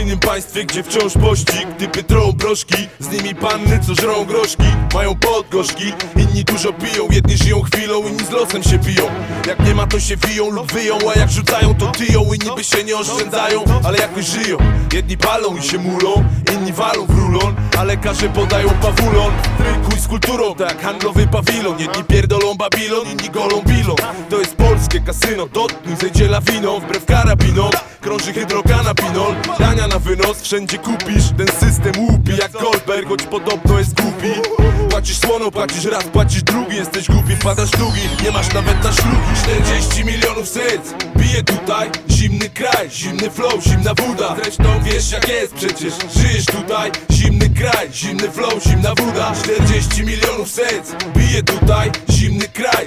korupcyjnym państwie, gdzie wciąż pościg Typy trą broszki, z nimi panny co żrą groszki Mają podgorzki, inni dużo piją Jedni żyją chwilą, inni z losem się biją. Jak nie ma to się wiją lub wyją, a jak rzucają to tyją. I niby się nie oszczędzają, ale jakoś żyją. Jedni palą i się mulą, inni walą w rulon A lekarze podają pawulon kulturą, tak handlowy pawilon. Jedni pierdolą Babilon, inni golą bilon To jest polskie kasyno, dotknij, zejdzie lawiną. Wbrew karabinom, krąży hydrokanapinol Dania na wynos, wszędzie kupisz Ten system łupi jak Goldberg, choć podobno jest głupi Płacisz słoną, płacisz raz, płacisz drugi Jesteś głupi, wpadasz długi, nie masz nawet na szlugi 40 milionów serc, bije tutaj Zimny kraj, zimny flow, zimna woda. Zresztą wiesz jak jest przecież. Żyjesz tutaj, zimny kraj, zimny flow, zimna woda. 40 milionów serc, bije tutaj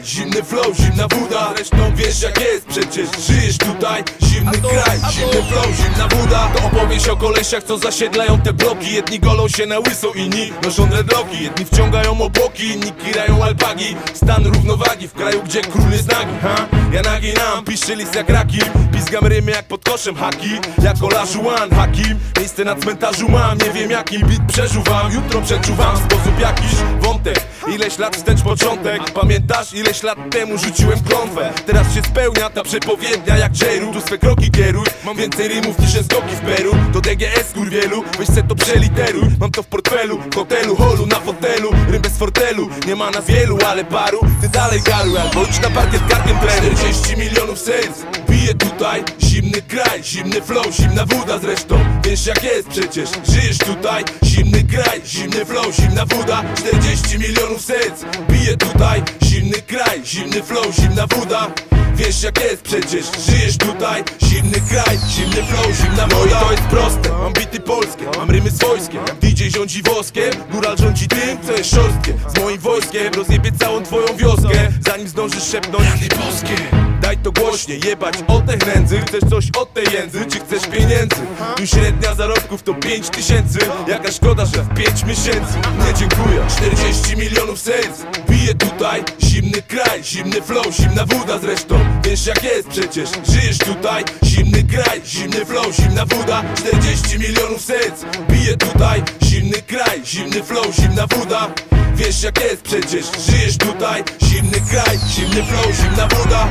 Zimny flow, zimna woda. Zresztą wiesz jak jest. Przecież Żyjesz tutaj, zimny kraj, zimny flow, zimna woda. To opowieść o kolesiach, co zasiedlają te bloki. Jedni golą się na łyso, inni noszą dreadlocki. Jedni wciągają obłoki, inni kirają alpagi. Stan równowagi w kraju, gdzie król jest nagi ha? Ja naginam, piszę list jak rakim Pizgam rymy jak pod koszem haki. Jak Olajuwon, hakim. Miejsce na cmentarzu mam, nie wiem jaki bit przeżuwam. Jutro przeczuwam. W sposób jakiś wątek. Ileś lat wstecz początek. Pamiętasz ileś lat temu rzuciłem klątwę. Teraz się spełnia ta przepowiednia jak Jeru Tu swe kroki kieruj. Mam więcej rymów niż skoki w Peru. To DGS kurwielu Weź se to przeliteruj. Mam to w portfelu, hotelu, holu, na fotelu. Rym bez fortelu Nie ma na wielu, ale paru. Ty dalej garuj albo idź na parkiet karkiem trenu 40 milionów serc Bije tutaj. Zimny kraj, zimny flow, zimna woda zresztą. Wiesz jak jest przecież Żyjesz tutaj Zimny kraj, zimny flow, zimna woda 40 milionów serc. Bije tutaj Zimny kraj, zimny flow, zimna woda. Wiesz jak jest przecież Żyjesz tutaj. Zimny kraj, zimny flow, zimna woda. No to jest proste Mam bity polskie, mam rymy swojskie. DJ rządzi woskiem Góral rządzi tym, co jest szorstkie. Z moim wojskiem rozjebie całą twoją wioskę Zanim zdążysz szepnąć polskie Daj to głośnie, jebać o te nędzy Chcesz coś od tej jędzy, czy chcesz pieniędzy? Tu średnia zarobków to 5 tysięcy. Jaka szkoda, że w 5 miesięcy. Nie dziękuję 40 milionów serc Bije tutaj Zimny kraj, zimny flow, zimna woda zresztą. Wiesz jak jest przecież Żyjesz tutaj Zimny kraj, zimny flow, zimna woda. 40 milionów serc Bije tutaj Zimny kraj, zimny flow, zimna woda. Wiesz jak jest przecież Żyjesz tutaj Zimny kraj, zimny flow, zimna woda